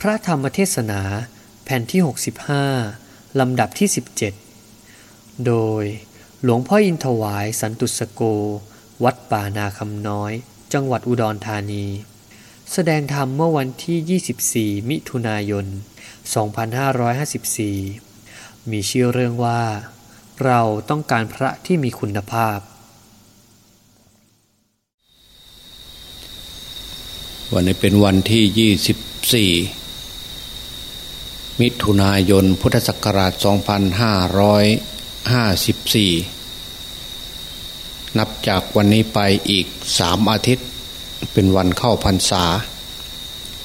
พระธรรมเทศนาแผ่นที่ 65 ลำดับที่ 17 โดยหลวงพ่ออินทวายสันตุสโก วัดป่านาคำน้อย จังหวัดอุดรธานี แสดงธรรมเมื่อวันที่ 24 มิถุนายน 2554 มีชื่อเรื่องว่า เราต้องการพระที่มีคุณภาพ วันนี้เป็นวันที่ 24 มิถุนายนพุทธศักราช 2554 นับจากวันนี้ไปอีกสามอาทิตย์ เป็นวันเข้าพรรษา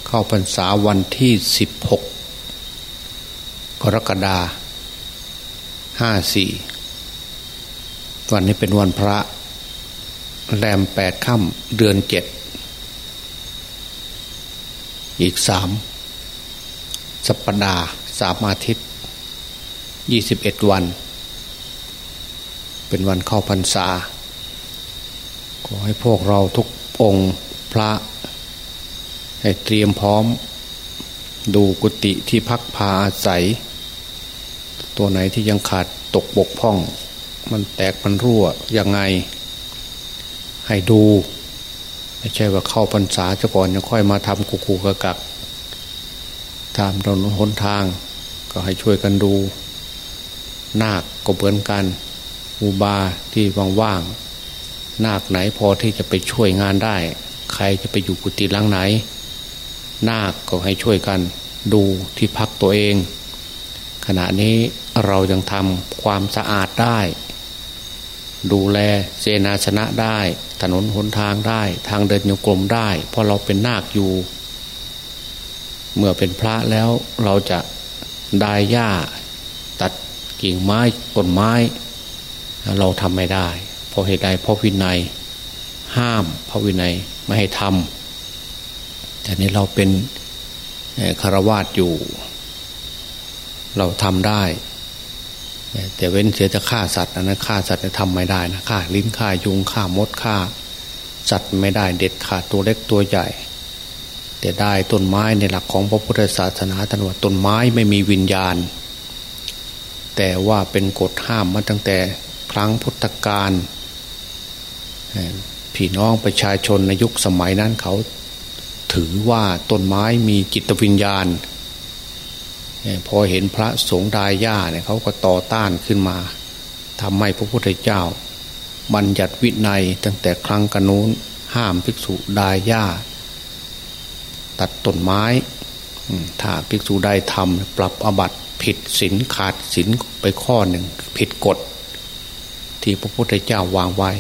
เข้าพรรษาวันที่ 16 กรกฎาห้าสี่วันนี้เป็นวันพระแรมแปดค่ำเดือนเจ็ด อีกสาม สัปดาห์สามอาทิตย์ยี่สิบเอ็ดวัน เป็นวันเข้าพรรษา ขอให้พวกเราทุกองค์พระ ให้เตรียมพร้อม ดูกุฏิที่พักพาอาศัย ตัวไหนที่ยังขาดตกบกพร่อง มันแตกมันรั่วยังไง ให้ดู ไม่ใช่ว่าเข้าพรรษาจะก่อนยังค่อยมาทำกุกูกะกัก ตามถนนหนทาง ก็ให้ช่วยกันดู นาคก็เหมือนกันอุบาที่ว่างๆนาคไหนพอที่จะไปช่วยงานได้ ใครจะไปอยู่กุฏิหลังไหน นาคก็ให้ช่วยกันดูที่พักตัวเอง ขณะนี้เรายังทำความสะอาดได้ ดูแลเสนาชนะได้ ถนนหนทางได้ ทางเดินโยกลมได้ เพราะเราเป็นนาคอยู่ เมื่อเป็นพระแล้วเราจะได้หญ้า ตัดกิ่งไม้ต้นไม้ เราทำไม่ได้ เพราะเหตุใดเพราะวินัย ห้ามพระวินัยไม่ให้ทำแต่นี้เราเป็นคารวาสอยู่ เราทำได้ แต่เว้นเสียจะฆ่าสัตว์นนั้นฆ่าสัตว์จะทำไม่ได้นะฆ่าลิ้นฆ่ายุงฆ่ามดฆ่าสัตว์ไม่ได้เด็ดขาดตัวเล็กตัวใหญ่ แต่ได้ต้นไม้ในหลักของพระพุทธศาสนาท่านว่าต้นไม้ไม่มีวิญญาณ แต่ว่าเป็นกฎห้ามมาตั้งแต่ครั้งพุทธกาลพี่น้องประชาชนในยุคสมัยนั้นเขาถือว่าต้นไม้มีจิตวิญญาณ พอเห็นพระสงฆ์ดายญาเนี่ยเขาก็ต่อต้านขึ้นมาทำให้พระพุทธเจ้า บัญญัติวินัยตั้งแต่ครั้งกันนู้นห้ามภิกษุดายญา ตัดต้นไม้ ถ้าภิกษุใดทำปรับอบัตผิดศีลขาดศีลไปข้อหนึ่ง ผิดกฎ ที่พระพุทธเจ้าวางไว้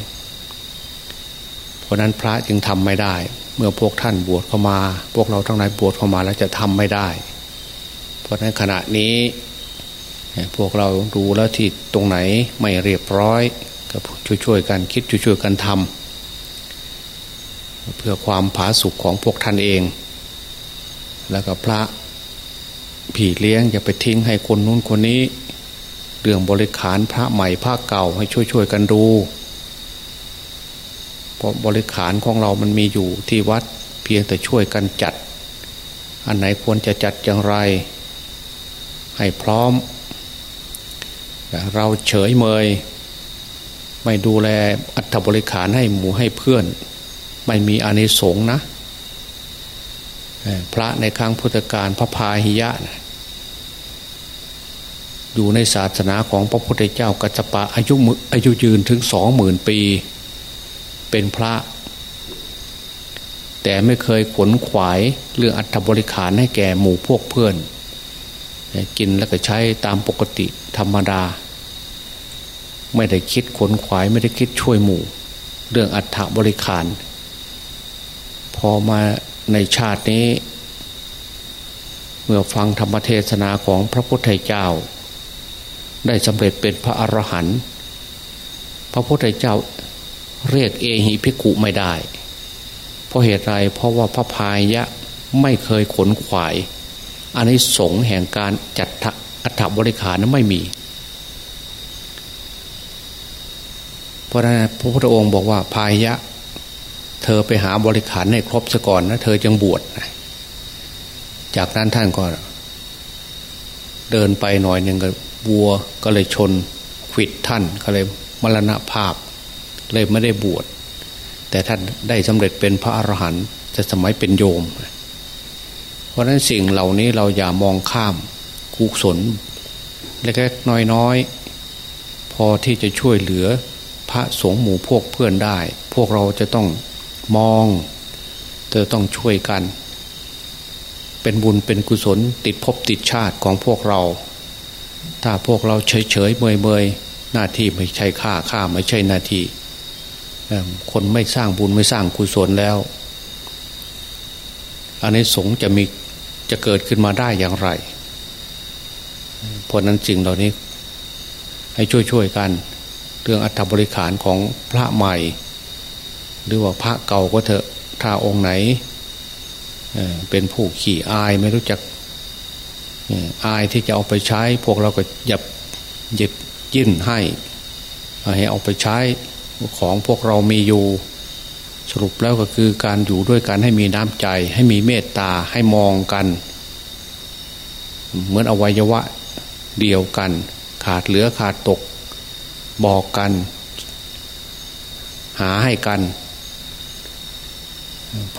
เพราะนั้นพระจึงทำไม่ได้ เมื่อพวกท่านบวชเข้ามา พวกเราทั้งหลายบวชเข้ามาแล้วจะทำไม่ได้ เพราะนั้นขณะนี้พวกเราดูแล้วที่ตรงไหนไม่เรียบร้อยก็ช่วยๆกันคิดช่วยๆกันทำเพื่อความผาสุกของพวกท่านเอง แล้วก็พระผีเลี้ยงอย่าไปทิ้งให้คนนู้นคนนี้ เรื่องบริขารพระใหม่พระเก่าให้ช่วยๆกันดูเพราะบริขารของเรามันมีอยู่ที่วัดเพียงแต่ช่วยกันจัด อันไหนควรจะจัดอย่างไร ให้พร้อม เราเฉยเมย ไม่ดูแลอัฐบริขารให้หมูให้เพื่อน ไม่มีอานิสงส์นะ พระในครั้งพุทธกาลพระพาหิยะนะอยู่ในศาสนาของพระพุทธเจ้ากัจจปะอายุอายุยืนถึงสองหมื่นปี เป็นพระ แต่ไม่เคยขนขวายเรื่องอัฐบริขารให้แก่หมู่พวกเพื่อน กินแล้วก็ใช้ตามปกติธรรมดา ไม่ได้คิดขนขวายไม่ได้คิดช่วยหมู่ เรื่องอัฐบริขาร พอมา ในชาตินี้ เมื่อฟังธรรมเทศนาของพระพุทธเจ้า ได้สำเร็จเป็นพระอรหันต์พระพุทธเจ้าเรียกเอหิภิกขุไม่ได้ เพราะเหตุไรเพราะว่าพระพายะไม่เคยขนขวาย อันนี้สงแห่งการจัดอัฐบริขารนั้นไม่มี เพราะนั้นพระพุทธองค์บอกว่าพายะ เธอไปหาบริขารให้ครบซะก่อนนะเธอจึงบวชจากนั้นท่านก็ เดินไปหน่อยหนึ่งก็วัวก็เลยชนขิดท่านก็เลยมรณภาพ เลยไม่ได้บวชแต่ท่านได้สำเร็จเป็นพระอรหันต์จะสมัยเป็นโยม เพราะฉะนั้นสิ่งเหล่านี้เราอย่ามองข้ามกุศลเล็กๆน้อยๆพอที่จะช่วยเหลือพระสงฆ์หมู่พวกเพื่อนได้ พวกเราจะต้อง มองจะต้องช่วยกัน เป็นบุญเป็นกุศลติดภพติดชาติของพวกเรา ถ้าพวกเราเฉยเฉยเมยเมยหน้าที่ไม่ใช่ค่าค่าไม่ใช่หน้าที่คนไม่สร้างบุญไม่สร้างกุศลแล้ว อันนี้สงจะมีจะเกิดขึ้นมาได้อย่างไรเพราะนั้นจริงเหล่านี้ ให้ช่วยๆกัน เรื่องอัฐบริขารของพระใหม่ หรือว่าพระเก่าก็เถอะถ้าองค์ไหนเป็นผู้ขี่อายไม่รู้จักอายที่จะเอาไปใช้ พวกเราก็หยับหยิบยื่นให้ให้เอาไปใช้ของพวกเรามีอยู่สรุปแล้วก็คือการอยู่ด้วยกันให้มีน้ำใจ ให้มีเมตตาให้มองกัน เหมือนอวัยวะเดียวกัน ขาดเหลือขาดตก บอกกัน หาให้กัน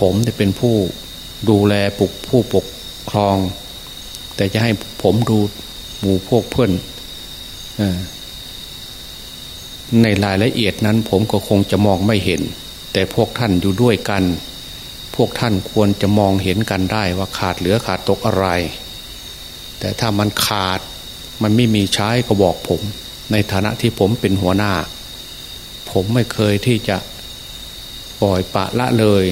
ผมจะเป็นผู้ดูแลปกผู้ปกครอง แต่จะให้ผมดูหมู่พวกเพื่อนในรายละเอียดนั้น ผมก็คงจะมองไม่เห็น แต่พวกท่านอยู่ด้วยกัน พวกท่านควรจะมองเห็นกันได้ว่าขาดเหลือขาดตกอะไร แต่ถ้ามันขาดมันไม่มีใช้ก็บอกผม ในฐานะที่ผมเป็นหัวหน้า ผมไม่เคยที่จะปล่อยปะละเลย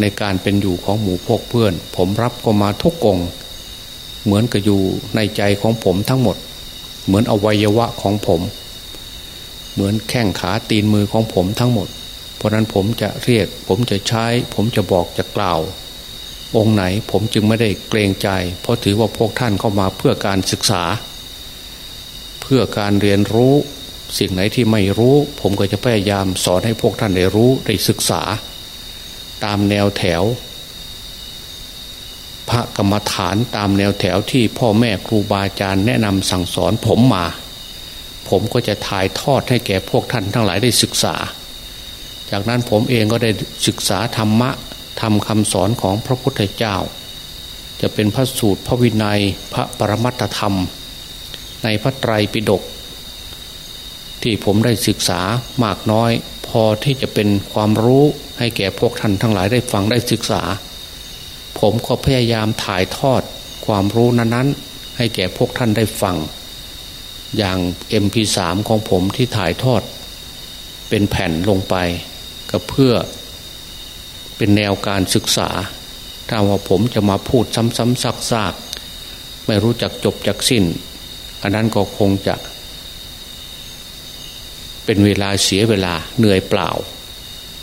ในการเป็นอยู่ของหมู่พวกเพื่อน ผมรับก็มาทุกองเหมือนกับอยู่ในใจของผมทั้งหมด เหมือนอวัยวะของผม เหมือนแข้งขาตีนมือของผมทั้งหมด เพราะนั้นผมจะเรียก ผมจะใช้ ผมจะบอกจะกล่าว องค์ไหนผมจึงไม่ได้เกรงใจ เพราะถือว่าพวกท่านเข้ามาเพื่อการศึกษา เพื่อการเรียนรู้ สิ่งไหนที่ไม่รู้ ผมก็จะพยายามสอนให้พวกท่านได้รู้ได้ศึกษา ตามแนวแถว พระกรรมฐานตามแนวแถวที่พ่อแม่ครูบาอาจารย์แนะนำสั่งสอนผมมา ผมก็จะถ่ายทอดให้แก่พวกท่านทั้งหลายได้ศึกษา จากนั้นผมเองก็ได้ศึกษาธรรมะทำคำสอนของพระพุทธเจ้า จะเป็นพระสูตรพระวินัยพระปรมัตธรรม ในพระไตรปิฎกที่ผมได้ศึกษามากน้อย พอที่จะเป็นความรู้ให้แก่พวกท่านทั้งหลายได้ฟังได้ศึกษา ผมก็พยายามถ่ายทอดความรู้นั้นๆ ให้แก่พวกท่านได้ฟัง อย่าง MP3 ของผมที่ถ่ายทอด เป็นแผ่นลงไป ก็เพื่อเป็นแนวการศึกษา ถ้าว่าผมจะมาพูดซ้ำๆซักๆไม่รู้จักจบจักสิ้น อันนั้นก็คงจะ เป็นเวลาเสียเวลาเหนื่อยเปล่า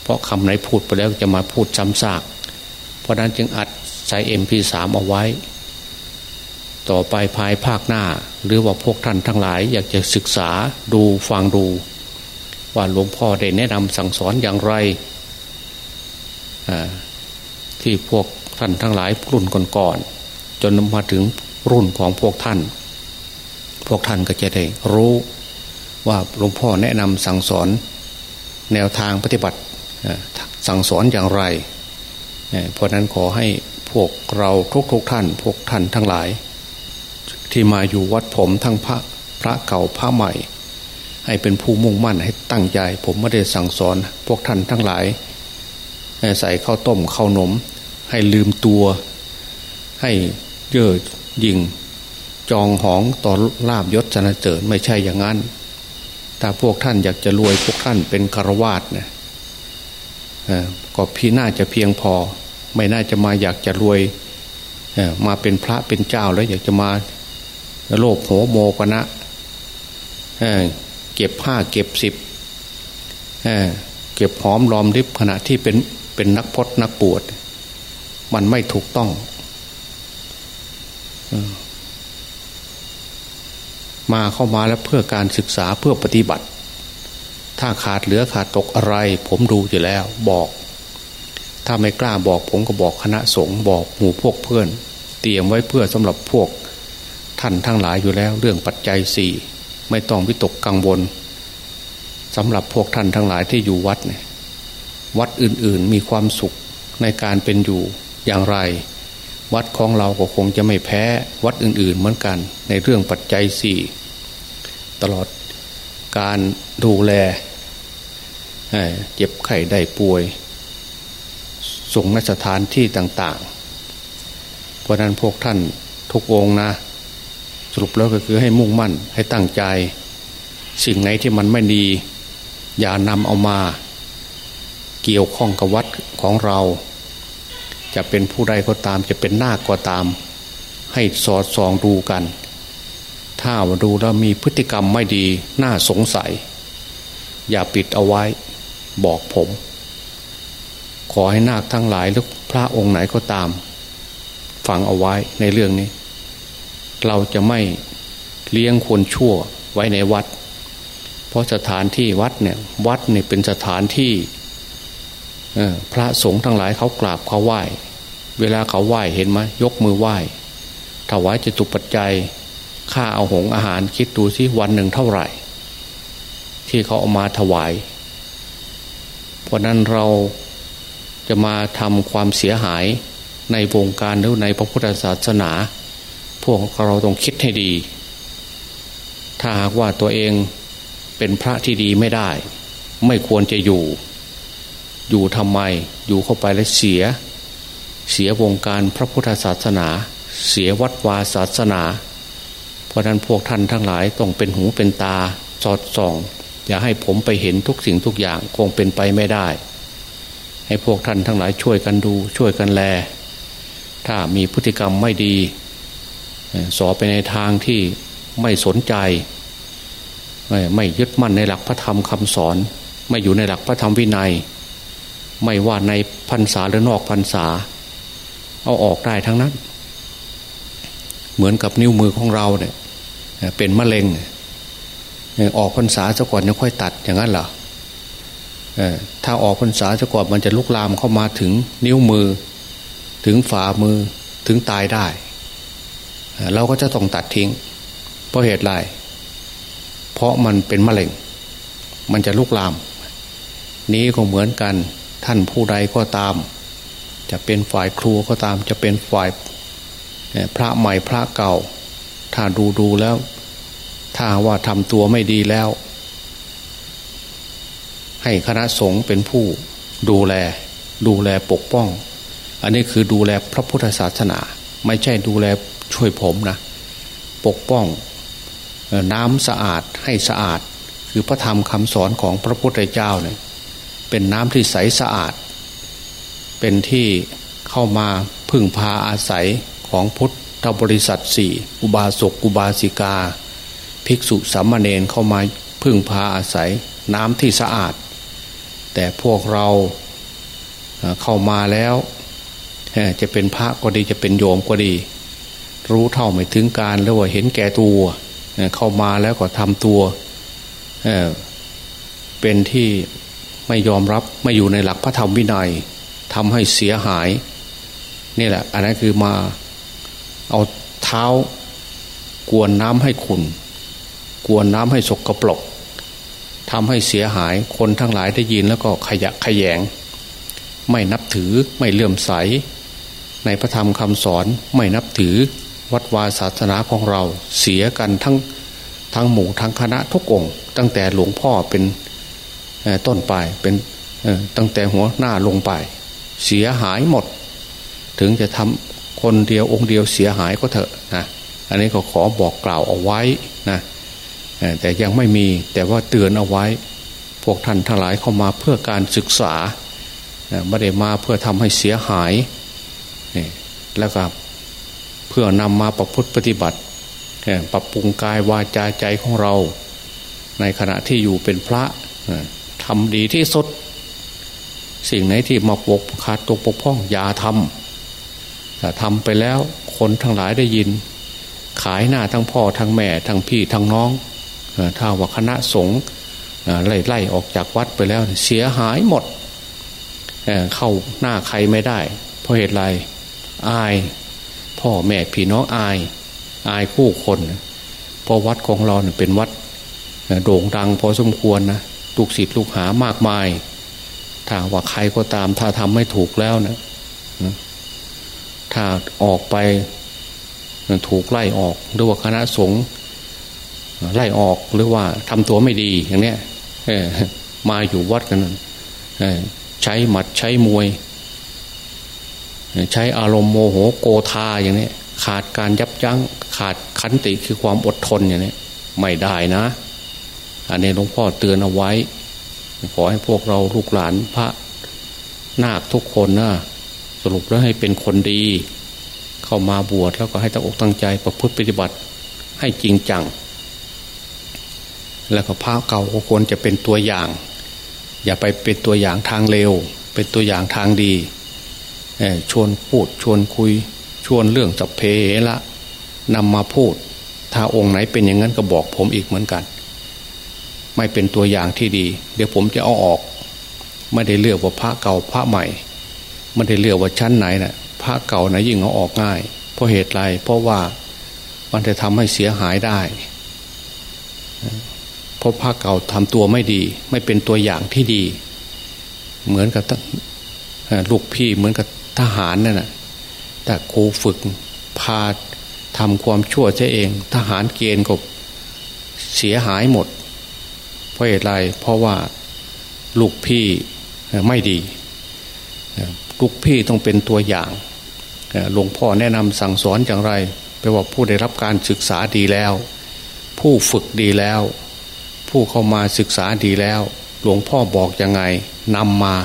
เพราะคำไหนพูดไปแล้วจะมาพูดซ้ำซาก เพราะนั้นจึงอัดใส่ MP3 เอาไว้ ต่อไปภายภาคหน้า หรือว่าพวกท่านทั้งหลาย อยากจะศึกษาดูฟังดู ว่าหลวงพ่อได้แนะนำสั่งสอนอย่างไร ที่พวกท่านทั้งหลายรุ่นก่อนๆจนมาถึงรุ่นของพวกท่าน พวกท่านก็จะได้รู้ ว่าหลวงพ่อแนะนำสั่งสอนแนวทางปฏิบัติสั่งสอนอย่างไร เพราะนั้นขอให้พวกเราทุกๆทท่าน พวกท่านทั้งหลาย ที่มาอยู่วัดผมทั้งพระพระเก่าพระใหม่ ให้เป็นผู้มุ่งมั่นให้ตั้งใจ ผมไม่ได้สั่งสอน พวกท่านทั้งหลาย ใส่ข้าวต้มข้าวนม ให้ลืมตัว ให้เย่อยิงจองหองต่อลาบยศสนะเจิญไม่ใช่อย่างนั้น แต่พวกท่านอยากจะรวยพวกท่านเป็นคารวาสเนี่ยก็พี่น่าจะเพียงพอ ไม่น่าจะมาอยากจะรวยมาเป็นพระเป็นเจ้าแล้วอยากจะมาโลภโหโมกนะเก็บผ้าเก็บสิบเก็บหอมรอมริบขณะที่เป็นเป็นนักพจนักปวด มันไม่ถูกต้อง มาเข้ามาแล้วเพื่อการศึกษาเพื่อปฏิบัติ ถ้าขาดเหลือขาดตกอะไร ผมดูอยู่แล้วบอก ถ้าไม่กล้าบอกผมก็บอกคณะสงฆ์บอกหมู่พวกเพื่อน เตรียมไว้เพื่อสำหรับพวก ท่านทั้งหลายอยู่แล้วเรื่องปัจจัยสี่ไม่ต้องวิตกกังวลสำหรับพวกท่านทั้งหลายที่อยู่วัดเนี่ยวัดอื่นๆมีความสุขในการเป็นอยู่อย่างไร วัดของเราก็คงจะไม่แพ้วัดอื่น ๆ เหมือนกัน ในเรื่องปัจจัยสี่ตลอดการดูแลเจ็บไข้ได้ป่วย ส่งนสถานที่ต่าง ๆ เพราะนั้นพวกท่านทุกองนะ สรุปแล้วก็คือให้มุ่งมั่นให้ตั้งใจ สิ่งไหนที่มันไม่ดี อย่านำเอามา เกี่ยวข้องกับวัดของเรา จะเป็นผู้ใดก็ตามจะเป็นนาคก็ตาม ให้สอดส่องดูกัน ถ้าดูแล้วมีพฤติกรรมไม่ดีน่าสงสัย อย่าปิดเอาไว้บอกผม ขอให้นาคทั้งหลายหรือพระองค์ไหนก็ตาม ฟังเอาไว้ในเรื่องนี้ เราจะไม่เลี้ยงคนชั่วไว้ในวัด เพราะสถานที่วัดเนี่ยวัดเนี่ยเป็นสถานที่ พระสงฆ์ทั้งหลายเขากราบเขาไหว้ เวลาเขาไหว้เห็นไหมยกมือไหว้ถวายจตุปัจจัยค่าเอาหงอาหารคิดดูสิวันหนึ่งเท่าไหร่ ที่เขาเอามาถวาย เพราะนั้นเราจะมาทำความเสียหายในวงการหรือในพระพุทธศาสนา พวกเราต้องคิดให้ดี ถ้าหากว่าตัวเองเป็นพระที่ดีไม่ได้ ไม่ควรจะอยู่ อยู่ทำไม อยู่เข้าไปแล้วเสีย เสียวงการพระพุทธศาสนา เสียวัดวาศาสนา เพราะนั้นพวกท่านทั้งหลายต้องเป็นหูเป็นตาสอดส่อง อย่าให้ผมไปเห็นทุกสิ่งทุกอย่างคงเป็นไปไม่ได้ ให้พวกท่านทั้งหลายช่วยกันดูช่วยกันแล ถ้ามีพฤติกรรมไม่ดี สอไปในทางที่ไม่สนใจ ไม่ยึดมั่นในหลักพระธรรมคำสอน ไม่อยู่ในหลักพระธรรมวินัย ไม่ว่าในพรรษาหรือนอกพรรษา เอาออกได้ทั้งนั้น เหมือนกับนิ้วมือของเราเนี่ย เป็นมะเร็งออกพรรษาซะก่อนยังค่อยตัดอย่างนั้นเหรอถ้าออกพรรษาซะก่อนมันจะลุกลามเข้ามาถึงนิ้วมือ ถึงฝ่ามือถึงตายได้ เราก็จะต้องตัดทิ้ง เพราะเหตุไรเพราะมันเป็นมะเร็ง มันจะลุกลาม นี้ก็เหมือนกัน ท่านผู้ใดก็ตาม จะเป็นฝ่ายครูก็ตาม จะเป็นฝ่ายพระใหม่พระเก่า ถ้าดูดูแล้ว ถ้าว่าทำตัวไม่ดีแล้ว ให้คณะสงฆ์เป็นผู้ดูแล ดูแลปกป้อง อันนี้คือดูแลพระพุทธศาสนา ไม่ใช่ดูแลช่วยผมนะ ปกป้องน้ำสะอาดให้สะอาด คือพระธรรมคำสอนของพระพุทธเจ้าเนี่ย เป็นน้ำที่ใสสะอาด เป็นที่เข้ามาพึ่งพาอาศัยของพุทธบริษัทสี่อุบาสกอุบาสิกา ภิกษุสามเณรเข้ามาพึ่งพาอาศัยน้ำที่สะอาด แต่พวกเราเข้ามาแล้วจะเป็นพระก็ดีจะเป็นโยมก็ดี รู้เท่าไม่ถึงการแล้วว่าเห็นแก่ตัว เข้ามาแล้วก็ทำตัวเป็นที่ ไม่ยอมรับไม่อยู่ในหลักพระธรรมวินัยทำให้เสียหายนี่แหละ อันนั้นคือมาเอาเท้ากวนน้ำให้ขุนกวนน้ำให้สกรปรกทำให้เสียหายคนทั้งหลายได้ยินแล้วก็ขยะขยง ไม่นับถือไม่เลื่อมใส ในพระธรรมคำสอนไม่นับถือวัดวาศาสนาของเราเสียกันทั้งทั้งหมู่ทั้งคณะทุกองค์ ตั้งแต่หลวงพ่อเป็น ต้นไปเป็นตั้งแต่หัวหน้าลงไป เสียหายหมด ถึงจะทำคนเดียวองค์เดียวเสียหายก็เถอะนะอันนี้ก็ขอบอกกล่าวเอาไว้นะแต่ยังไม่มีแต่ว่าเตือนเอาไว้ พวกท่านทั้งหลายเข้ามาเพื่อการศึกษาไม่ได้มาเพื่อทำให้เสียหายนี่แล้วก็เพื่อนำมาประพฤติปฏิบัติปรับปรุงกายวาจาใจของเรา ในขณะที่อยู่เป็นพระ ทำดีที่สุด สิ่งไหนที่มาปกขาดตกปกพ้องอย่าทำแต่ทำไปแล้วคนทั้งหลายได้ยิน ขายหน้าทั้งพ่อทั้งแม่ ทั้งพี่ทั้งน้องถ้าว่าคณะสงฆ์ไล่ไล่ออกจากวัดไปแล้วเสียหายหมดเเข้าหน้าใครไม่ได้ เพราะเหตุไรอาย พ่อแม่พี่น้องอาย อายคู่คนเพราะวัดของเราเป็นวัดโด่งดังพอสมควรนะ ลูกศิษย์ลูกหามากมาย ถ้าว่าใครก็ตาม ถ้าทำไม่ถูกแล้วนะถ้าออกไปถูกไล่ออก หรือว่าคณะสงฆ์ไล่ออกหรือว่าทำตัวไม่ดีอย่างเนี้ยมาอยู่วัดกันใช้หมัดใช้มวย ใช้อารมณ์โมโหโกธาอย่างนี้ขาดการยับยั้งขาดขันติคือความอดทนอย่างนี้ไม่ได้นะ อันนี้หลวงพ่อเตือนเอาไว้ ขอให้พวกเราลูกหลานพระนาคทุกคนนะสรุปแล้วให้เป็นคนดี เข้ามาบวชแล้วก็ให้ตั้งอกตั้งใจประพฤติปฏิบัติให้จริงจัง แล้วก็พระเก่าก็ควรจะเป็นตัวอย่าง อย่าไปเป็นตัวอย่างทางเร็วเป็นตัวอย่างทางดีชวนพูดชวนคุย ชวนเรื่องจับเพละนำมาพูด ถ้าองค์ไหนเป็นอย่างนั้นก็บอกผมอีกเหมือนกัน ไม่เป็นตัวอย่างที่ดี เดี๋ยวผมจะเอาออก ไม่ได้เลือกว่าพระเก่าพระใหม่ ไม่ได้เลือกว่าชั้นไหนนะ่ะพระเก่านะยิ่งเอาออกง่าย เพราะเหตุไรเพราะว่ามันจะทำให้เสียหายได้เพราะพระเก่าทำตัวไม่ดี ไม่เป็นตัวอย่างที่ดี เหมือนกับลูกพี่เหมือนกับทหารนั่นแหะแต่ครูฝึกพาทำความชั่วเสียเอง ทหารเกณฑ์ก็เสียหายหมด ราะเหตุไรเพราะว่าลูกพี่ไม่ดี ลูกพี่ต้องเป็นตัวอย่างหลวงพ่อแนะนำสั่งสอนอย่างไรแปลว่าผู้ได้รับการศึกษาดีแล้ว ผู้ฝึกดีแล้ว ผู้เข้ามาศึกษาดีแล้ว หลวงพ่อบอกยังไงนำมา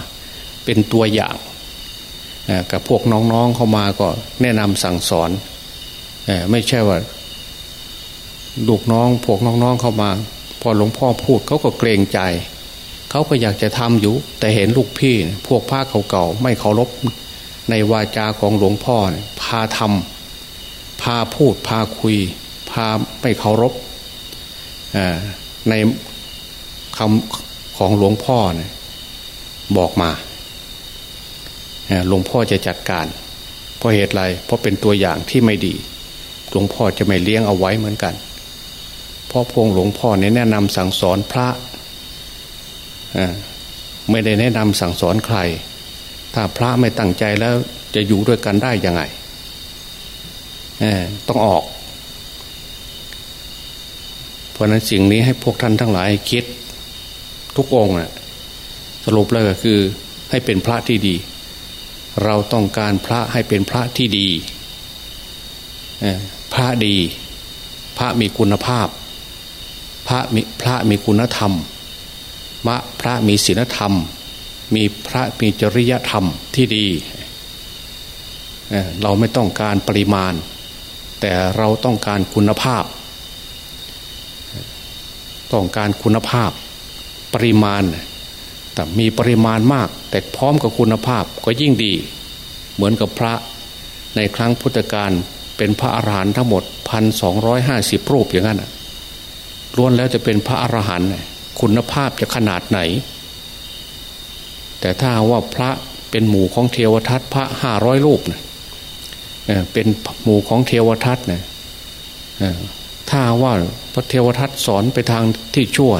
เป็นตัวอย่างกับพวกน้องๆเข้ามาก็แนะนำสั่งสอนไม่ใช่ว่าลูกน้องพวกน้องๆเข้ามา พอหลวงพ่อพูดเขาก็เกรงใจ เขาก็อยากจะทำอยู่ แต่เห็นลูกพี่พวกผ้าเก่าๆไม่เคารพในวาจาของหลวงพ่อพาทำพาพูดพาคุย พาไม่เคารพในคำของหลวงพ่อเนี่ยบอกมาหลวงพ่อจะจัดการ เพราะเหตุไรเพราะเป็นตัวอย่างที่ไม่ดี หลวงพ่อจะไม่เลี้ยงเอาไว้เหมือนกัน ราะพวงหลวงพ่อเนี่ยแนะนำสั่งสอนพระไม่ได้แนะนำสั่งสอนใคร ถ้าพระไม่ตั้งใจแล้วจะอยู่ด้วยกันได้ยังไงต้องออก เพราะนั้นสิ่งนี้ให้พวกท่านทั้งหลายคิดทุกองค์นะสรุปแล้วก็คือให้เป็นพระที่ดี เราต้องการพระให้เป็นพระที่ดีพระดี พระมีคุณภาพ พระมีพระมีคุณธรรมมะพระมีศีลธรรม มีพระมีจริยธรรมที่ดี เราไม่ต้องการปริมาณ แต่เราต้องการคุณภาพ ต้องการคุณภาพปริมาณ แต่มีปริมาณมาก แต่พร้อมกับคุณภาพก็ยิ่งดี เหมือนกับพระในครั้งพุทธกาลเป็นพระอาหารหันต์ทั้งหมดพันสองร้อยห้าสิบรูปอย่างนั้น ล้วนแล้วจะเป็นพระอรหันต์คุณภาพจะขนาดไหน แต่ถ้าว่าพระเป็นหมู่ของเทวทัตพระห้าร้อยรูปเนะเป็นหมู่ของเทวทัตเนี่ยถ้าว่าพระเทวทัตสอนไปทางที่ชั่ว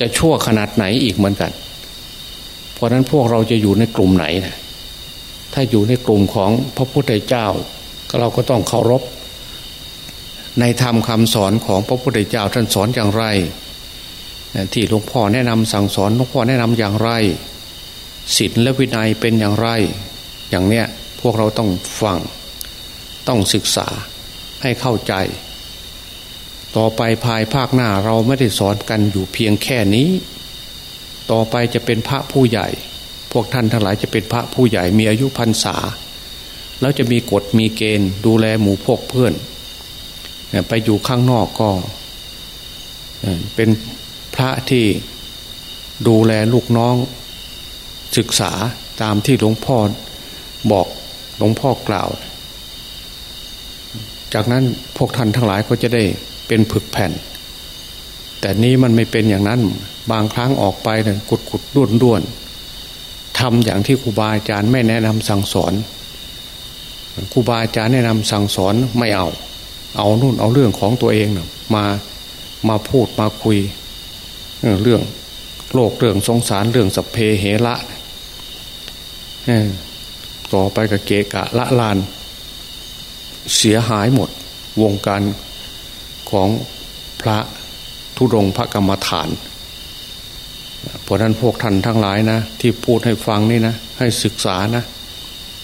จะชั่วขนาดไหนอีกเหมือนกัน เพราะนั้นพวกเราจะอยู่ในกลุ่มไหนนะถ้าอยู่ในกลุ่มของพระพุทธเจ้า เราก็ต้องเคารพ ในธรรมคำสอนของพระพุทธเจ้าท่านสอนอย่างไร ที่หลวงพ่อแนะนำสั่งสอนหลวงพ่อแนะนำอย่างไรศีลและวินัยเป็นอย่างไร อย่างเนี้ยพวกเราต้องฟังต้องศึกษาให้เข้าใจ ต่อไปภายภาคหน้าเราไม่ได้สอนกันอยู่เพียงแค่นี้ ต่อไปจะเป็นพระผู้ใหญ่ พวกท่านทั้งหลายจะเป็นพระผู้ใหญ่มีอายุพรรษา แล้วจะมีกฎมีเกณฑ์ดูแลหมู่พวกเพื่อน ไปอยู่ข้างนอกก็เป็นพระที่ดูแลลูกน้องศึกษาตามที่หลวงพ่อบอกหลวงพ่อกล่าว จากนั้นพวกท่านทั้งหลายก็จะได้เป็นผึกแผ่น แต่นี้มันไม่เป็นอย่างนั้นบางครั้งออกไปเนี่ยกุดกุดด้วนด้วนทำอย่างที่ครูบาอาจารย์ไม่แนะนำสั่งสอนครูบาอาจารย์แนะนำสั่งสอนไม่เอา เอานู่นเอาเรื่องของตัวเองนะมามาพูดมาคุยเรื่องโลกเรื่องสงสารเรื่องสเพเหระต่อไปกับเกกะละลาน เสียหายหมดวงการของพระทุรงพระกรรมฐานเพราะนั้นพวกท่านทั้งหลายนะ ที่พูดให้ฟังนี่นะ ให้ศึกษานะ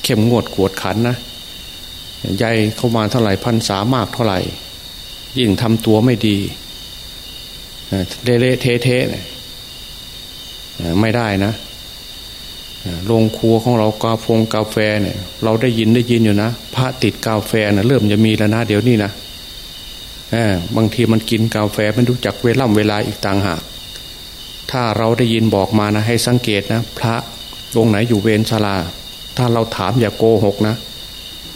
เข้มงวดกวดขันนะ ใหญ่เข้ามาเท่าไหร่พันสามากเท่าไหร่ ยิ่งทำตัวไม่ดีเละเทเทไม่ได้นะโรงครัวของเรากาฟงกาแฟเนี่ย เราได้ยินได้ยินอยู่นะพระติดกาแฟนะเริ่มจะมีแล้วนะเดี๋ยวนี้นะบางทีมันกินกาแฟไม่รู้จักเวล่ำเวลาอีกต่างหาก ถ้าเราได้ยินบอกมานะให้สังเกตนะ พระองค์ไหนอยู่เวรชาลา ถ้าเราถามอย่าโกหกนะ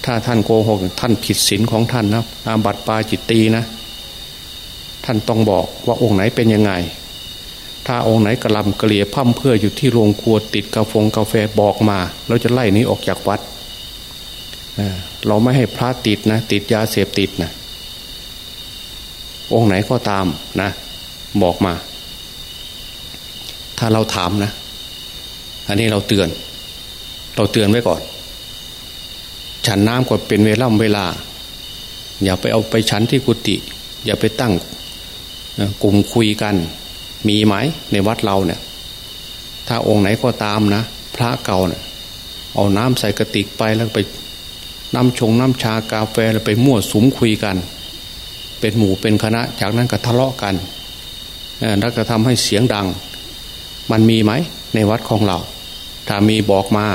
ถ้าท่านโกหกท่านผิดศีลของท่านนะอาบัติปาจิตตีนะ ท่านต้องบอกว่าองค์ไหนเป็นยังไง ถ้าองค์ไหนกระลำกระเลียพั่มเพื่ออยู่ที่โรงครัวติดกาฟงกาแฟบอกมาเราจะไล่นี้ออกจากวัดเราไม่ให้พระติดนะ ติดยาเสพติดนะองค์ไหนก็ตามนะ บอกมา ถ้าเราถามนะ อันนี้เราเตือน เราเตือนไว้ก่อน ฉันน้ำก็เป็นเวล่ำเวลา อย่าไปเอาไปชั้นที่กุฏิอย่าไปตั้งกลุ่มคุยกัน มีไหมในวัดเราเนี่ย ถ้าองค์ไหนก็ตามนะ พระเก่าเนี่ยเอาน้ำใส่กระติกไปแล้วไปน้ำชงน้ำชากาแฟแล้วไปมั่วสุมคุยกัน เป็นหมู่เป็นคณะ จากนั้นก็ทะเลาะกันแล้วก็ทำให้เสียงดัง มันมีไหมในวัดของเรา ถ้ามีบอกมา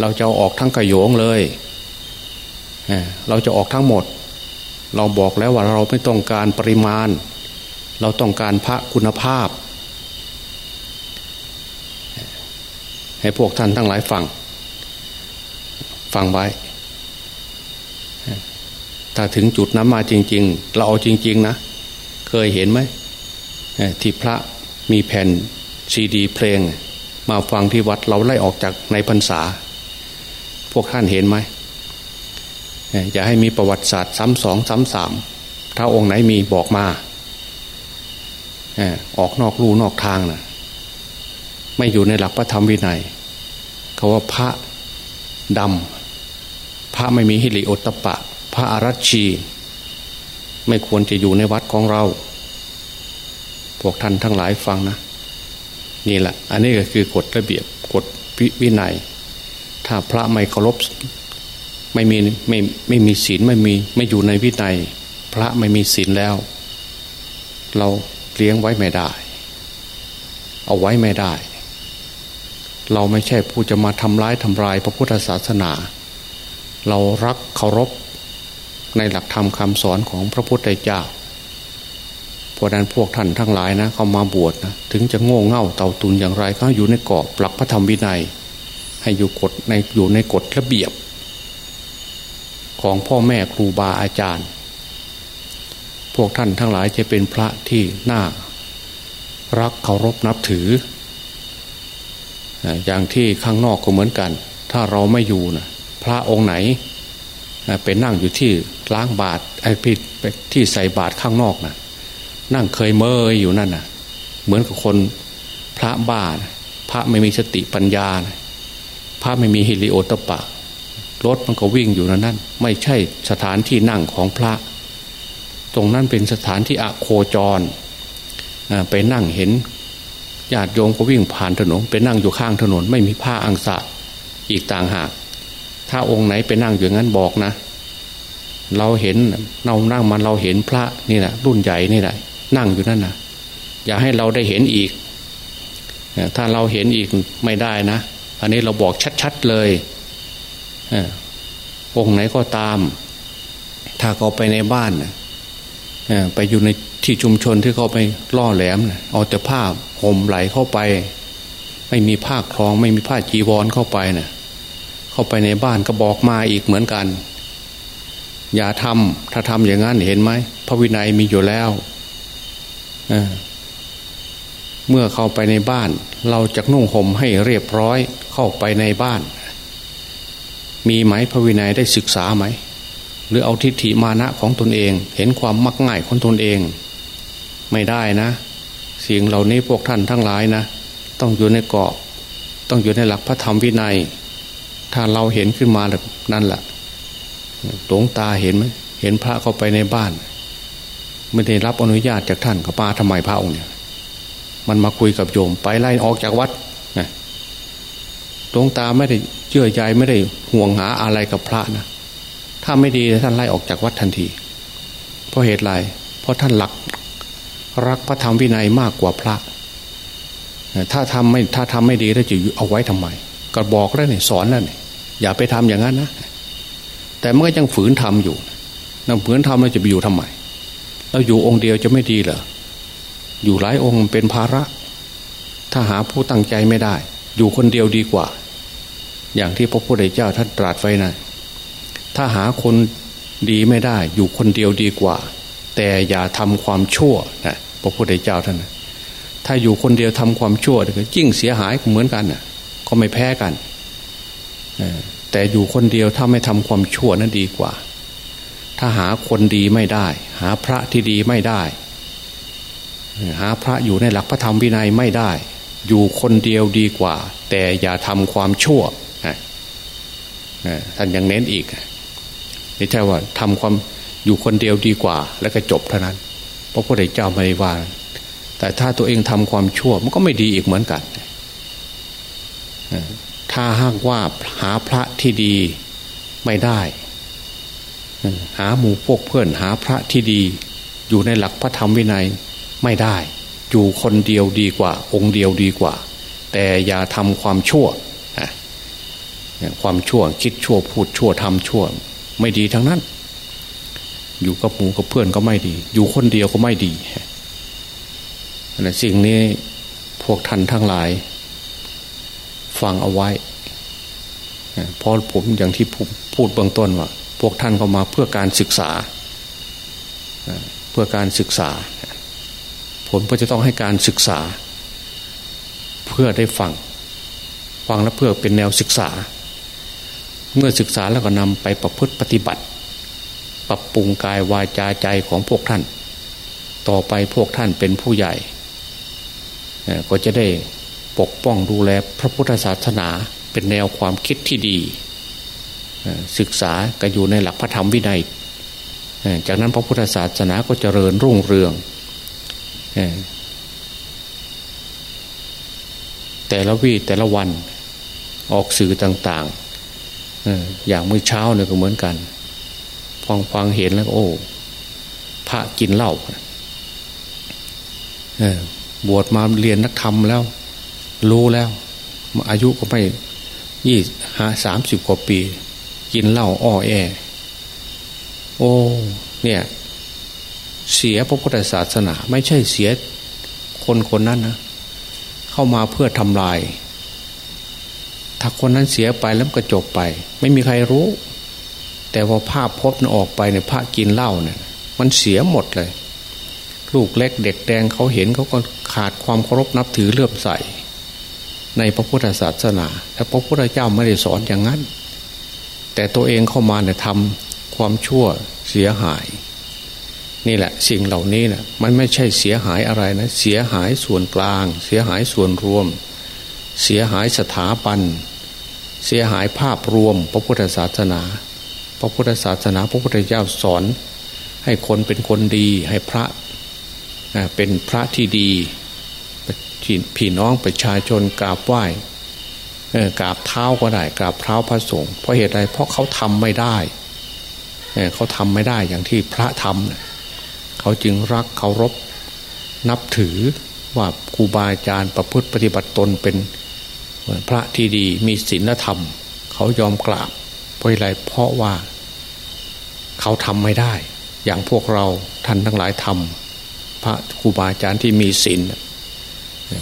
เราจะออกทั้งกระโยงเลยเราจะออกทั้งหมด เราบอกแล้วว่าเราไม่ต้องการปริมาณ เราต้องการพระคุณภาพ ให้พวกท่านทั้งหลายฟังฟังไว้ถ้าถึงจุดนั้นมาจริง ๆ เราเอาจริง ๆ นะ เคยเห็นไหมที่พระมีแผ่นซีดีเพลง มาฟังที่วัดเราไล่ออกจากในพรรษา พวกท่านเห็นไหมอย่าให้มีประวัติศาสตร์ซ้ำสองซ้ำสามถ้าองค์ไหนมีบอกมาออกนอกลู่นอกทางนะไม่อยู่ในหลักพระธรรมวินัยเขาว่าพระดำพระไม่มีฮิริโอตปะ พระอารัชชี ไม่ควรจะอยู่ในวัดของเรา พวกท่านทั้งหลายฟังนะ นี่แหละ อันนี้ก็คือกฎระเบียบกฎวินัย ถ้าพระไม่เคารพไม่มีไม่ไม่มีศีลไม่มีไม่อยู่ในวินัยพระไม่มีศีลแล้ว เราเลี้ยงไว้ไม่ได้ เอาไว้ไม่ได้ เราไม่ใช่ผู้จะมาทำร้ายทำลายพระพุทธศาสนา เรารักเคารพในหลักธรรมคำสอนของพระพุทธเจ้าเพราะนั้นพวกท่านทั้งหลายนะ เขามาบวชนะถึงจะโง่เง่าเต่าตุนอย่างไรก็อยู่ในกรอบหลักพระธรรมวินัย ให้อยู่กฎในอยู่ในกฎระเบียบ ของพ่อแม่ครูบาอาจารย์ พวกท่านทั้งหลายจะเป็นพระที่น่า รักเคารพนับถือ อย่างที่ข้างนอกก็เหมือนกัน ถ้าเราไม่อยู่นะพระองค์ไหนไปนั่งอยู่ที่ล้างบาทไอ้พี่ที่ใส่บาทข้างนอกนะนั่งเคยเมยอยู่นั่นนะเหมือนกับคนพระบ้านะพระไม่มีสติปัญญานะ พระไม่มีฮิริโอตปะ รถมันก็วิ่งอยู่นั่นนั่นไม่ใช่สถานที่นั่งของพระ ตรงนั้นเป็นสถานที่อโคจร ไปนั่งเห็นญาติโยมก็วิ่งผ่านถนนไปนั่งอยู่ข้างถนน ไม่มีผ้าอังสะอีกต่างหาก ถ้าองค์ไหนไปนั่งอยู่งั้นบอกนะ เราเห็นเรานั่งมันเราเห็นพระนี่แหละรุ่นใหญ่นี่แหละนั่งอยู่นั่นนะอย่าให้เราได้เห็นอีก ถ้าเราเห็นอีกไม่ได้นะ อันนี้เราบอกชัดๆเลยองค์ไหนก็ตาม ถ้าเขาไปในบ้านไปอยู่ในที่ชุมชนที่เขาไปล่อแหลมเอาแต่ผ้าห่มไหลเข้าไป ไม่มีผ้าคลอง ไม่มีผ้าจีวรเข้าไปเนะ่ยเข้าไปในบ้านก็บอกมาอีกเหมือนกัน อย่าทำถ้าทำอย่างนั้นเห็นไหมพระวินัยมีอยู่แล้วเมื่อเข้าไปในบ้าน เราจะนุ่งห่มให้เรียบร้อย เข้าไปในบ้าน มีไหมพระวินัยได้ศึกษาไหม หรือเอาทิฏฐิมานะของตนเอง เห็นความมักง่ายของตนเอง ไม่ได้นะสิ่งเหล่านี้พวกท่านทั้งหลายนะ ต้องอยู่ในเกาะต้องอยู่ในหลักพระธรรมวินัย ถ้าเราเห็นขึ้นมาแบบนั่นแหละหลวงตาเห็นไหมเห็นพระเข้าไปในบ้าน ไม่ได้รับอนุญาตจากท่านเขาปาทำไมพระองค์เนี่ย มันมาคุยกับโยมไปไล่ออกจากวัด หลวงตาไม่ได้เชื่อใจไม่ได้ห่วงหาอะไรกับพระนะถ้าไม่ดีท่านไล่ออกจากวัดทันที เพราะเหตุไรเพราะท่านหลักรักพระธรรมวินัยมากกว่าพระ ถ้าทำไม่ถ้าทำไม่ดีแล้วจะเอาไว้ทำไม ก็บอกแล้วเนี่ยสอนแล้วเนี่ยอย่าไปทำอย่างนั้นนะแต่มันก็ยังฝืนทำอยู่นั่งฝืนทำแล้วจะไปอยู่ทำไมเราอยู่องค์เดียวจะไม่ดีเหรออยู่หลายองค์เป็นภาระ ถ้าหาผู้ตั้งใจไม่ได้ อยู่คนเดียวดีกว่า อย่างที่พระพุทธเจ้าท่านตรัสไว้นะถ้าหาคนดีไม่ได้ อยู่คนเดียวดีกว่า แต่อย่าทำความชั่วนะพระพุทธเจ้าท่านถ้าอยู่คนเดียวทำความชั่วก็ยิ่งเสียหายเหมือนกันนะก็ไม่แพ้กันแต่อยู่คนเดียวถ้าไม่ทำความชั่วนั้นดีกว่า ถ้าหาคนดีไม่ได้ หาพระที่ดีไม่ได้ หาพระอยู่ในหลักพระธรรมวินัยไม่ได้ อยู่คนเดียวดีกว่า แต่อย่าทำความชั่ว ท่านยังเน้นอีกไม่ใช่ว่าทำความอยู่คนเดียวดีกว่า แล้วก็จบเท่านั้นพระพุทธเจ้าไม่ได้ว่า แต่ถ้าตัวเองทำความชั่วมันก็ไม่ดีอีกเหมือนกันถ้าหากว่าหาพระที่ดีไม่ได้ หาหมู่พวกเพื่อนหาพระที่ดี อยู่ในหลักพระธรรมวินัยไม่ได้ อยู่คนเดียวดีกว่า องค์เดียวดีกว่า แต่อย่าทำความชั่ว ความชั่วคิดชั่วพูดชั่วทำชั่ว ไม่ดีทั้งนั้น อยู่กับหมู่กับเพื่อนก็ไม่ดี อยู่คนเดียวก็ไม่ดีนะสิ่งนี้พวกท่านทั้งหลาย ฟังเอาไว้เพราะผมอย่างที่พูดเบื้องต้นว่า พวกท่านเข้ามาเพื่อการศึกษา เพื่อการศึกษา ผมก็จะต้องให้การศึกษา เพื่อได้ฟัง ฟังแล้วเพื่อเป็นแนวศึกษา เมื่อศึกษาแล้วก็นำไปประพฤติปฏิบัติ ปรับปรุงกายวาจาใจของพวกท่าน ต่อไปพวกท่านเป็นผู้ใหญ่ ก็จะได้ปกป้องดูแลพระพุทธศาสนาเป็นแนวความคิดที่ดี ศึกษาก็อยู่ในหลักพระธรรมวินัย จากนั้นพระพุทธศาสนาก็เจริญรุ่งเรือง แต่ละวีแต่ละวันออกสื่อต่างๆ อย่างเมื่อเช้าเนี่ยก็เหมือนกันฟังฟังเห็นแล้วโอ้พระกินเหล้าบวชมาเรียนนักธรรมแล้ว รู้แล้ว อายุก็ไม่ยี่ห้าสามสิบกว่าปี กินเหล้าอ้อแอ โอ้ เนี่ย เสียพระพุทธศาสนา ไม่ใช่เสียคนคนนั้นนะ เข้ามาเพื่อทำลาย ถ้าคนนั้นเสียไปแล้วก็จบไป ไม่มีใครรู้ แต่ว่าภาพพจน์ออกไปในพระกินเหล้าเนี่ย มันเสียหมดเลย ลูกเล็กเด็กแดงเขาเห็นเขาก็ขาดความเคารพนับถือเลื่อมใสในพระพุทธศาสนาแต่พระพุทธเจ้าไม่ได้สอนอย่างนั้น แต่ตัวเองเข้ามาเนี่ยทำความชั่วเสียหาย นี่แหละ สิ่งเหล่านี้นะมันไม่ใช่เสียหายอะไรนะ เสียหายส่วนกลาง เสียหายส่วนรวม เสียหายสถาบันเสียหายภาพรวมพระพุทธศาสนา พระพุทธศาสนา พระพุทธเจ้าสอน ให้คนเป็นคนดีให้พระเป็นพระที่ดีพี่น้องประชาชนกราบไหว้กราบเท้าก็ได้กราบเท้าพระสงฆ์เพราะเหตุใดเพราะเขาทำไม่ได้เขาทำไม่ได้อย่างที่พระทำเขาจึงรักเคารพนับถือว่าครูบาอาจารย์ประพฤติปฏิบัติตนเป็น พระที่ดีมีศีลธรรม เขายอมกราบเพราะอะไรเพราะว่า เขาทำไม่ได้ อย่างพวกเราท่านทั้งหลายทำพระครูบาอาจารย์ที่มีศีล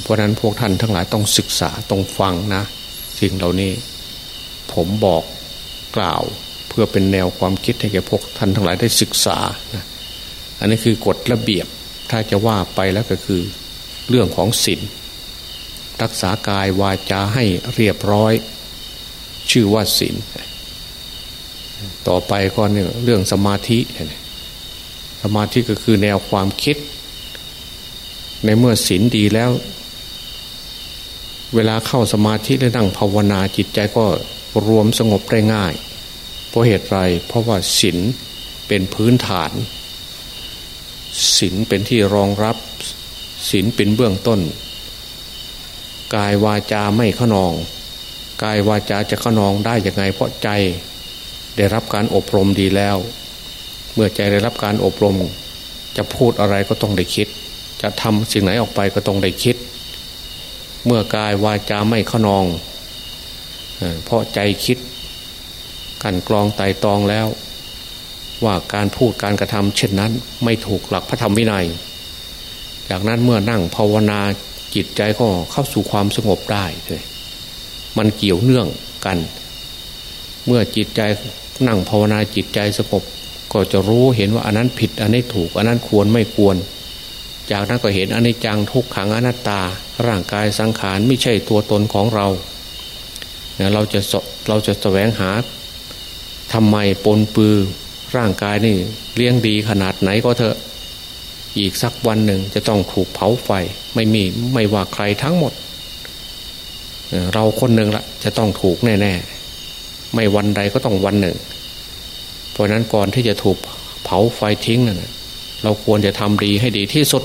เพราะนั้นพวกท่านทั้งหลายต้องศึกษาต้องฟังนะ สิ่งเหล่านี้ผมบอกกล่าวเพื่อเป็นแนวความคิดให้แก่พวกท่านทั้งหลายได้ศึกษานะอันนี้คือกฎระเบียบถ้าจะว่าไปแล้วก็คือเรื่องของศีล รักษากายวาจาให้เรียบร้อย ชื่อว่าศีลต่อไปก็เนี่ยเรื่องสมาธิสมาธิก็คือแนวความคิด ในเมื่อศีลดีแล้ว เวลาเข้าสมาธิและนั่งภาวนาจิตใจก็รวมสงบได้ง่าย เพราะเหตุไรเพราะว่าศีลเป็นพื้นฐานศีลเป็นที่รองรับศีลเป็นเบื้องต้น กายวาจาไม่ขนอง กายวาจาจะขนองได้ยังไงเพราะใจ ได้รับการอบรมดีแล้ว เมื่อใจได้รับการอบรม จะพูดอะไรก็ต้องได้คิด จะทำสิ่งไหนออกไปก็ต้องได้คิด เมื่อกายวาจาไม่ขนองเพราะใจคิดกันกรองไต่ตองแล้ว ว่าการพูดการกระทำเช่นนั้น ไม่ถูกหลักพระธรรมวินัย จากนั้นเมื่อนั่งภาวนา จิตใจก็เข้าสู่ความสงบได้เลยมันเกี่ยวเนื่องกัน เมื่อจิตใจนั่งภาวนาจิตใจสงบก็จะรู้เห็นว่าอันนั้นผิดอันนี้ถูก อันนั้นควรไม่ควร จากนั้นก็เห็นอันนี้จังทุกขังอนัตตา ร่างกายสังขารไม่ใช่ตัวตนของเราเนี่ยเราจะเราจะแสวงหาทำไมปนปือร่างกายนี่เลี้ยงดีขนาดไหนก็เถอะ อีกสักวันหนึ่งจะต้องถูกเผาไฟ ไม่มีไม่ว่าใครทั้งหมด เราคนหนึ่งละจะต้องถูกแน่ๆ ไม่วันใดก็ต้องวันหนึ่ง เพราะนั้นก่อนที่จะถูกเผาไฟทิ้งนั่นเราควรจะทำดีให้ดีที่สุด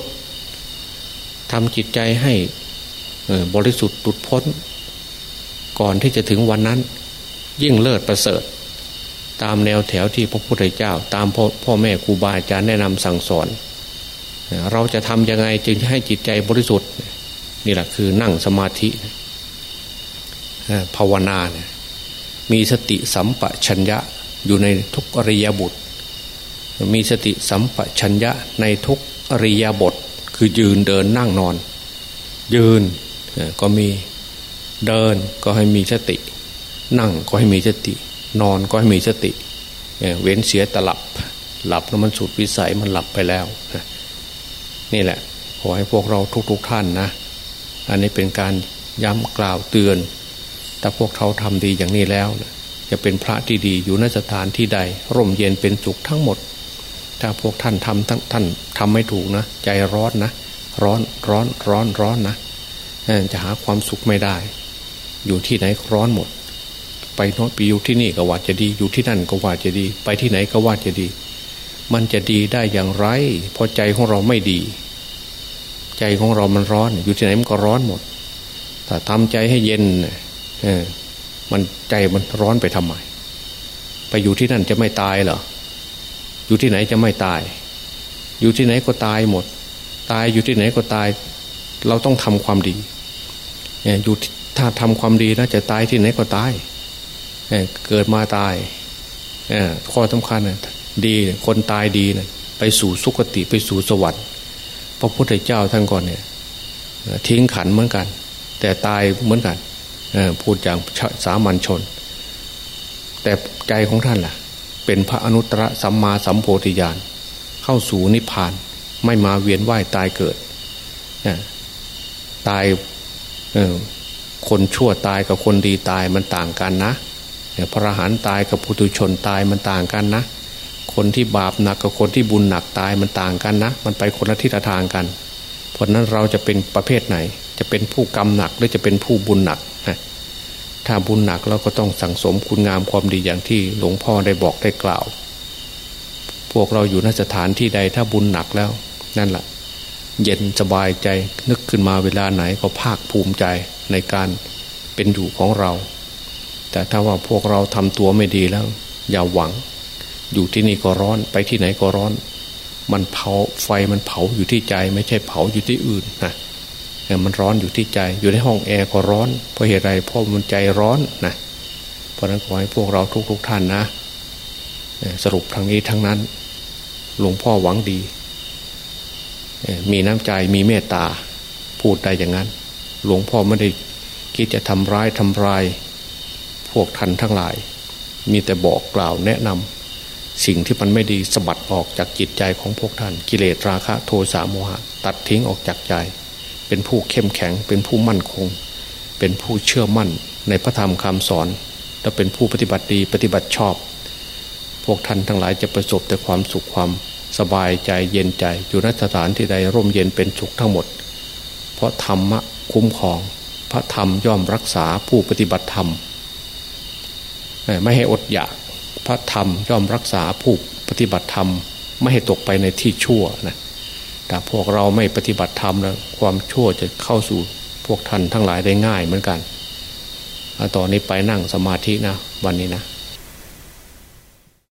ทำจิตใจให้บริสุทธิ์ตุดพ้น ก่อนที่จะถึงวันนั้น ยิ่งเลิศประเสริฐ ตามแนวแถวที่พระพุทธเจ้า ตามพ่อพอแม่ครูบาอาจารย์แนะนำสั่งสอน เราจะทำยังไงจึงจะให้จิตใจบริสุทธิ์นี่แหละคือนั่งสมาธิภาวนาเนี่ยมีสติสัมปชัญญะอยู่ในทุกอริยบุตรมีสติสัมปชัญญะในทุกอริยบท คือยืนเดินนั่งนอน ยืนก็มีเดินก็ให้มีสติ นั่งก็ให้มีสติ นอนก็ให้มีสติ เว้นเสียตลับ หลับแล้วมันสุดวิสัยมันหลับไปแล้ว นี่แหละ ขอให้พวกเราทุกๆทท่านนะ อันนี้เป็นการย้ำกล่าวเตือน ถ้าพวกเขาทำดีอย่างนี้แล้ว จะเป็นพระที่ดีอยู่นสถานที่ใด ร่มเย็นเป็นสุขทั้งหมด ถ้าพวกท่านทำทั้งท่านทำไม่ถูกนะ ใจร้อนนะ ร้อนร้อนร้อนร้อนนะจะหาความสุขไม่ได้ อยู่ที่ไหนร้อนหมด ไปโน้ตไปอยู่ที่นี่ก็ว่าจะดี อยู่ที่นั่นก็ว่าจะดี ไปที่ไหนก็ว่าจะดี มันจะดีได้อย่างไร เพราะใจของเราไม่ดี ใจของเรามันร้อน อยู่ที่ไหนมันก็ร้อนหมดแต่ทำใจให้เย็นเออมันใจมันร้อนไปทำไม ไปอยู่ที่นั่นจะไม่ตายเหรอ อยู่ที่ไหนจะไม่ตาย อยู่ที่ไหนก็ตายหมด ตายอยู่ที่ไหนก็ตาย เราต้องทำความดีอยู่ถ้าทำความดีนะจะตายที่ไหนก็ตายเกิดมาตายข้อสำคัญนะ ดีคนตายดีนะไปสู่สุคติไปสู่สวรรค์พระพุทธเจ้าท่านก่อนเนี่ยทิ้งขันเหมือนกัน แต่ตายเหมือนกันพูดอย่างสามัญชน แต่ใจของท่านล่ะ เป็นพระอนุตตรสัมมาสัมโพธิญาณเข้าสู่นิพพานไม่มาเวียนว่ายตายเกิดตายคนชั่วตายกับคนดีตายมันต่างกันนะพระอรหันต์ตายกับปุถุชนตายมันต่างกันนะ คนที่บาปหนักกับคนที่บุญหนักตายมันต่างกันนะ มันไปคนละทิศทางกัน เพราะนั้นเราจะเป็นประเภทไหน จะเป็นผู้กรรมหนักหรือจะเป็นผู้บุญหนักถ้าบุญหนักเราก็ต้องสั่งสมคุณงามความดีอย่างที่หลวงพ่อได้บอกได้กล่าว พวกเราอยู่นสถานที่ใดถ้าบุญหนักแล้ว นั่นแหละเย็นสบายใจนึกขึ้นมาเวลาไหนก็ภาคภูมิใจในการเป็นอยู่ของเรา แต่ถ้าว่าพวกเราทำตัวไม่ดีแล้ว อย่าหวัง อยู่ที่นี่ก็ร้อนไปที่ไหนก็ร้อน มันเผาไฟมันเผาอยู่ที่ใจ ไม่ใช่เผาอยู่ที่อื่นนะมันร้อนอยู่ที่ใจ อยู่ในห้องแอร์ก็ร้อน เพราะเหตุไรเพราะมันใจร้อนนะเพราะนั้นขอให้พวกเราทุกๆทท่านนะ สรุปทางนี้ทั้งนั้น หลวงพ่อหวังดี มีน้ำใจมีเมตตาพูดได้อย่างนั้น หลวงพ่อไม่ได้คิดจะทำร้ายทำลาย พวกท่านทั้งหลาย มีแต่บอกกล่าวแนะนำ สิ่งที่มันไม่ดีสะบัดออกจากจิตใจของพวกท่าน กิเลสราคะโทสะโมหะ ตัดทิ้งออกจากใจ เป็นผู้เข้มแข็ง เป็นผู้มั่นคง เป็นผู้เชื่อมั่นในพระธรรมคำสอน และเป็นผู้ปฏิบัติดีปฏิบัติชอบ พวกท่านทั้งหลายจะประสบแต่ความสุขความสบายใจเย็นใจอยู่นสถานที่ใดร่มเย็นเป็นสุขทั้งหมด เพราะธรรมะคุ้มครอง พระธรรมย่อมรักษาผู้ปฏิบัติธรรมไม่ให้อดอยาก พระธรรมย่อมรักษาผู้ปฏิบัติธรรม ไม่ให้ตกไปในที่ชั่วนะแต่พวกเราไม่ปฏิบัติธรรมแล้วความชั่วจะเข้าสู่พวกท่านทั้งหลายได้ง่ายเหมือนกันต่อนนี้ไปนั่งสมาธินะวันนี้นะ